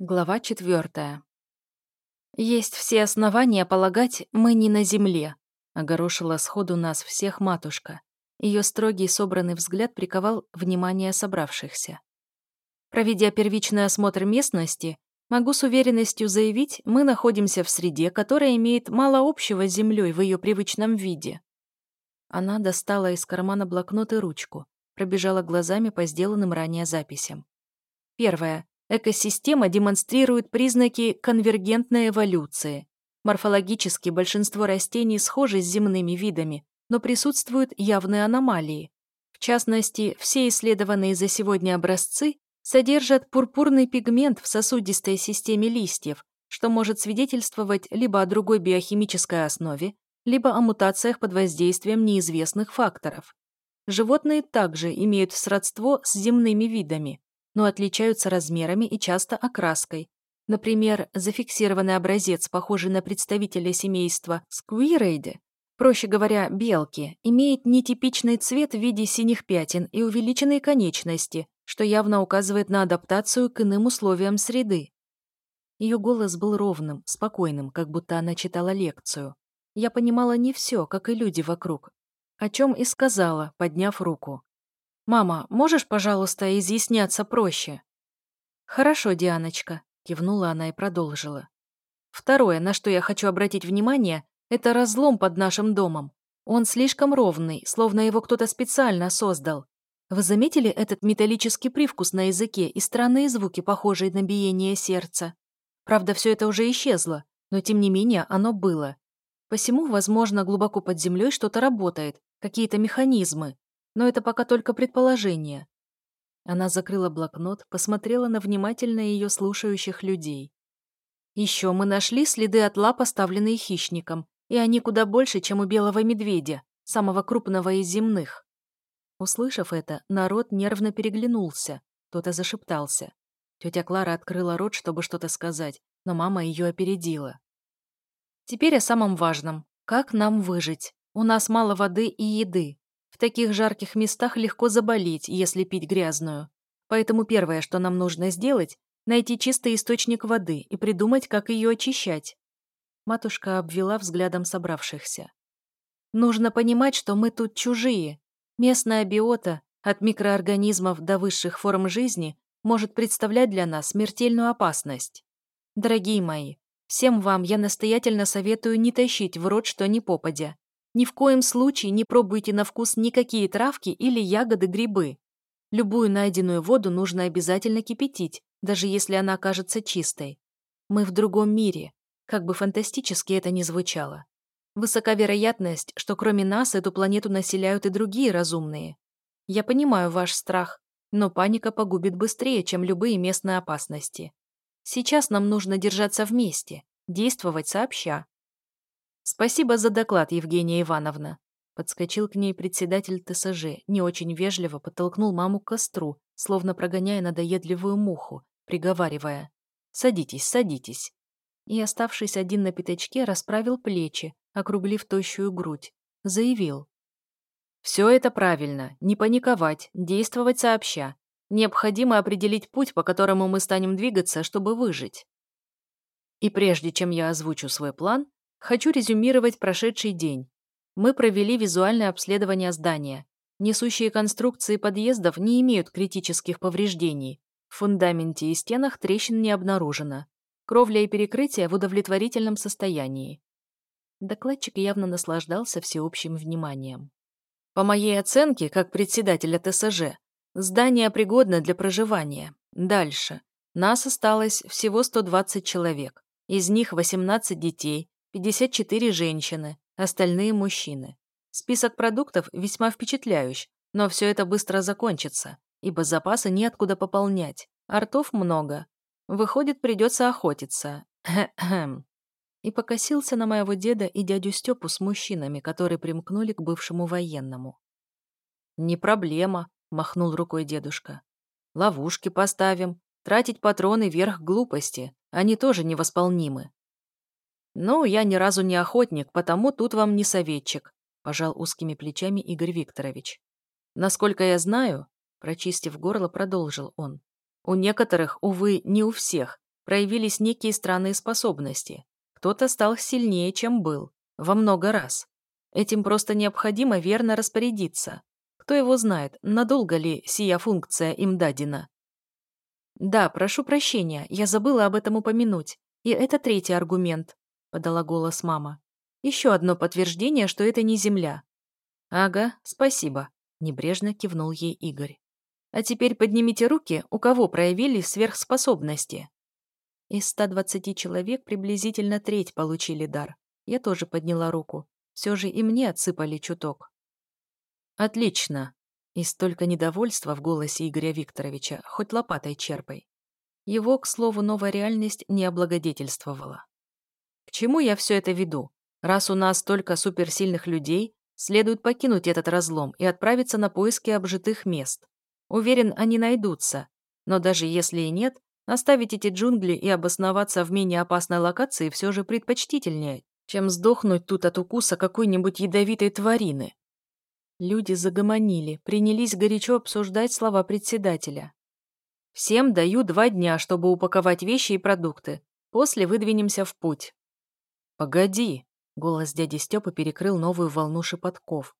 Глава четвертая. «Есть все основания полагать, мы не на земле», — огорошила сходу нас всех матушка. Ее строгий собранный взгляд приковал внимание собравшихся. Проведя первичный осмотр местности, могу с уверенностью заявить, мы находимся в среде, которая имеет мало общего с землей в ее привычном виде. Она достала из кармана блокнот и ручку, пробежала глазами по сделанным ранее записям. Первое. Экосистема демонстрирует признаки конвергентной эволюции. Морфологически большинство растений схожи с земными видами, но присутствуют явные аномалии. В частности, все исследованные за сегодня образцы содержат пурпурный пигмент в сосудистой системе листьев, что может свидетельствовать либо о другой биохимической основе, либо о мутациях под воздействием неизвестных факторов. Животные также имеют сродство с земными видами, но отличаются размерами и часто окраской. Например, зафиксированный образец, похожий на представителя семейства сквирейды, проще говоря, белки, имеет нетипичный цвет в виде синих пятен и увеличенные конечности, что явно указывает на адаптацию к иным условиям среды. Ее голос был ровным, спокойным, как будто она читала лекцию. Я понимала не все, как и люди вокруг, о чем и сказала, подняв руку. «Мама, можешь, пожалуйста, изъясняться проще?» «Хорошо, Дианочка», — кивнула она и продолжила. «Второе, на что я хочу обратить внимание, это разлом под нашим домом. Он слишком ровный, словно его кто-то специально создал. Вы заметили этот металлический привкус на языке и странные звуки, похожие на биение сердца? Правда, все это уже исчезло, но тем не менее оно было. Посему, возможно, глубоко под землей что-то работает, какие-то механизмы, но это пока только предположение. Она закрыла блокнот, посмотрела на внимательно ее слушающих людей. Еще мы нашли следы от лап, оставленные хищником, и они куда больше, чем у белого медведя, самого крупного из земных. Услышав это, народ нервно переглянулся, кто-то зашептался. Тетя Клара открыла рот, чтобы что-то сказать, но мама ее опередила. Теперь о самом важном. Как нам выжить? У нас мало воды и еды. В таких жарких местах легко заболеть, если пить грязную. Поэтому первое, что нам нужно сделать, найти чистый источник воды и придумать, как ее очищать. Матушка обвела взглядом собравшихся. Нужно понимать, что мы тут чужие. Местная биота, от микроорганизмов до высших форм жизни, может представлять для нас смертельную опасность. Дорогие мои, всем вам я настоятельно советую не тащить в рот что ни попадя. Ни в коем случае не пробуйте на вкус никакие травки или ягоды-грибы. Любую найденную воду нужно обязательно кипятить, даже если она окажется чистой. Мы в другом мире, как бы фантастически это ни звучало. Высока вероятность, что кроме нас эту планету населяют и другие разумные. Я понимаю ваш страх, но паника погубит быстрее, чем любые местные опасности. Сейчас нам нужно держаться вместе, действовать сообща, «Спасибо за доклад, Евгения Ивановна», Подскочил к ней председатель ТСЖ, не очень вежливо подтолкнул маму к костру, словно прогоняя надоедливую муху, приговаривая «Садитесь, садитесь». И, оставшись один на пятачке, расправил плечи, округлив тощую грудь. Заявил. «Все это правильно. Не паниковать, действовать сообща. Необходимо определить путь, по которому мы станем двигаться, чтобы выжить. И прежде чем я озвучу свой план, Хочу резюмировать прошедший день. Мы провели визуальное обследование здания. Несущие конструкции подъездов не имеют критических повреждений. В фундаменте и стенах трещин не обнаружено. Кровля и перекрытие в удовлетворительном состоянии. Докладчик явно наслаждался всеобщим вниманием. По моей оценке, как председателя ТСЖ, здание пригодно для проживания. Дальше. Нас осталось всего 120 человек. Из них 18 детей, 54 женщины, остальные мужчины. Список продуктов весьма впечатляющий, но все это быстро закончится, ибо запасы неоткуда пополнять, артов много. Выходит, придется охотиться. И покосился на моего деда и дядю Степу с мужчинами, которые примкнули к бывшему военному. «Не проблема», — махнул рукой дедушка. «Ловушки поставим. Тратить патроны вверх глупости. Они тоже невосполнимы. «Ну, я ни разу не охотник, потому тут вам не советчик», пожал узкими плечами Игорь Викторович. «Насколько я знаю», прочистив горло, продолжил он, «у некоторых, увы, не у всех, проявились некие странные способности. Кто-то стал сильнее, чем был. Во много раз. Этим просто необходимо верно распорядиться. Кто его знает, надолго ли сия функция им дадена. «Да, прошу прощения, я забыла об этом упомянуть. И это третий аргумент», — подала голос мама. «Еще одно подтверждение, что это не Земля». «Ага, спасибо», — небрежно кивнул ей Игорь. «А теперь поднимите руки, у кого проявили сверхспособности». Из 120 человек приблизительно треть получили дар. Я тоже подняла руку. Все же и мне отсыпали чуток. «Отлично!» И столько недовольства в голосе Игоря Викторовича, хоть лопатой черпай. Его, к слову, новая реальность не облагодетельствовала. К чему я все это веду? Раз у нас столько суперсильных людей, следует покинуть этот разлом и отправиться на поиски обжитых мест. Уверен, они найдутся. Но даже если и нет, оставить эти джунгли и обосноваться в менее опасной локации все же предпочтительнее, чем сдохнуть тут от укуса какой-нибудь ядовитой тварины. Люди загомонили, принялись горячо обсуждать слова председателя. Всем даю два дня, чтобы упаковать вещи и продукты. После выдвинемся в путь. Погоди, голос дяди Степа перекрыл новую волну шепотков.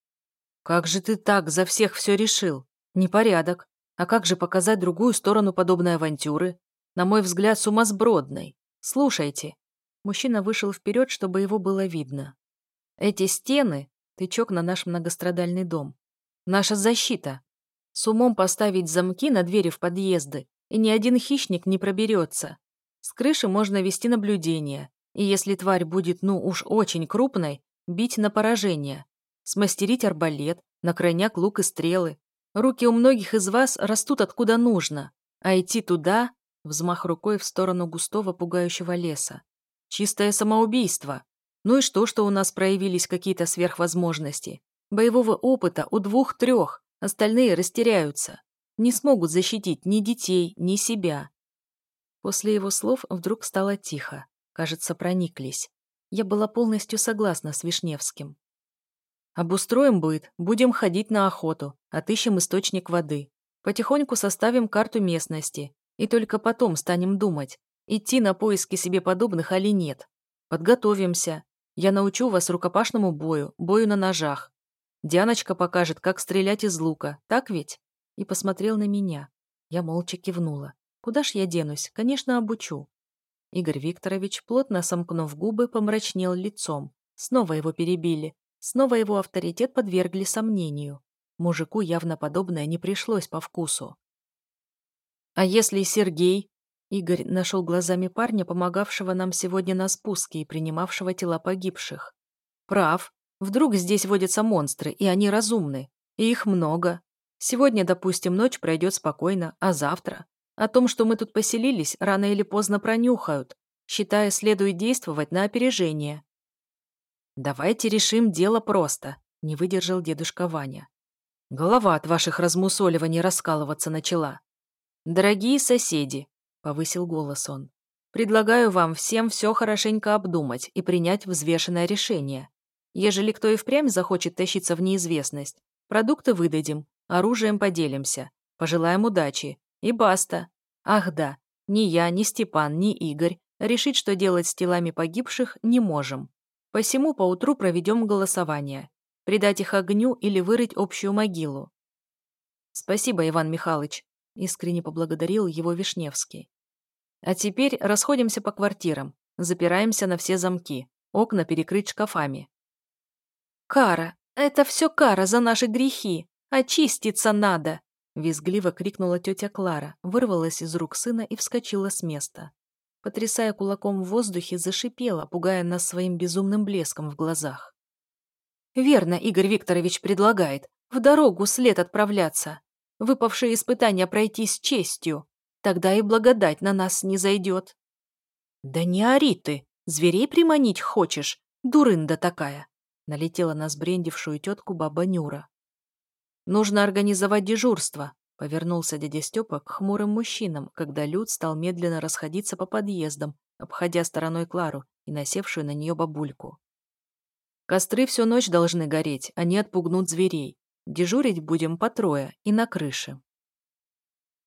Как же ты так за всех все решил? Непорядок. А как же показать другую сторону подобной авантюры? На мой взгляд, сумасбродной. Слушайте. Мужчина вышел вперед, чтобы его было видно. Эти стены — тычок на наш многострадальный дом. Наша защита. С умом поставить замки на двери в подъезды, и ни один хищник не проберется. С крыши можно вести наблюдение, и если тварь будет, ну уж очень крупной, бить на поражение. Смастерить арбалет, на крайняк лук и стрелы. Руки у многих из вас растут откуда нужно, а идти туда — взмах рукой в сторону густого пугающего леса. Чистое самоубийство. Ну и что, что у нас проявились какие-то сверхвозможности? Боевого опыта у двух-трех, Остальные растеряются. Не смогут защитить ни детей, ни себя. После его слов вдруг стало тихо. Кажется, прониклись. Я была полностью согласна с Вишневским. Обустроим быт, будем ходить на охоту, отыщем источник воды. Потихоньку составим карту местности. И только потом станем думать, идти на поиски себе подобных или нет. Подготовимся. Я научу вас рукопашному бою, бою на ножах. Дианочка покажет, как стрелять из лука, так ведь?» И посмотрел на меня. Я молча кивнула. «Куда ж я денусь? Конечно, обучу». Игорь Викторович, плотно сомкнув губы, помрачнел лицом. Снова его перебили. Снова его авторитет подвергли сомнению. Мужику явно подобное не пришлось по вкусу. «А если Сергей?» Игорь нашел глазами парня, помогавшего нам сегодня на спуске и принимавшего тела погибших. «Прав. Вдруг здесь водятся монстры, и они разумны. И их много. Сегодня, допустим, ночь пройдет спокойно, а завтра? О том, что мы тут поселились, рано или поздно пронюхают. Считая, следует действовать на опережение. «Давайте решим дело просто», — не выдержал дедушка Ваня. Голова от ваших размусоливаний раскалываться начала. «Дорогие соседи», — повысил голос он, — «предлагаю вам всем все хорошенько обдумать и принять взвешенное решение. Ежели кто и впрямь захочет тащиться в неизвестность, продукты выдадим, оружием поделимся, пожелаем удачи. И баста. Ах да, ни я, ни Степан, ни Игорь решить, что делать с телами погибших, не можем. Посему поутру проведем голосование. Предать их огню или вырыть общую могилу. Спасибо, Иван Михайлович, искренне поблагодарил его Вишневский. А теперь расходимся по квартирам, запираемся на все замки, окна перекрыть шкафами. «Кара! Это все кара за наши грехи! Очиститься надо!» Визгливо крикнула тетя Клара, вырвалась из рук сына и вскочила с места. Потрясая кулаком в воздухе, зашипела, пугая нас своим безумным блеском в глазах. «Верно, Игорь Викторович предлагает. В дорогу след отправляться. Выпавшие испытания пройти с честью. Тогда и благодать на нас не зайдет». «Да не ори ты! Зверей приманить хочешь? Дурында такая!» Налетела на сбрендившую тетку баба Нюра. «Нужно организовать дежурство», — повернулся дядя Степа к хмурым мужчинам, когда Люд стал медленно расходиться по подъездам, обходя стороной Клару и насевшую на нее бабульку. «Костры всю ночь должны гореть, они отпугнут зверей. Дежурить будем по трое и на крыше».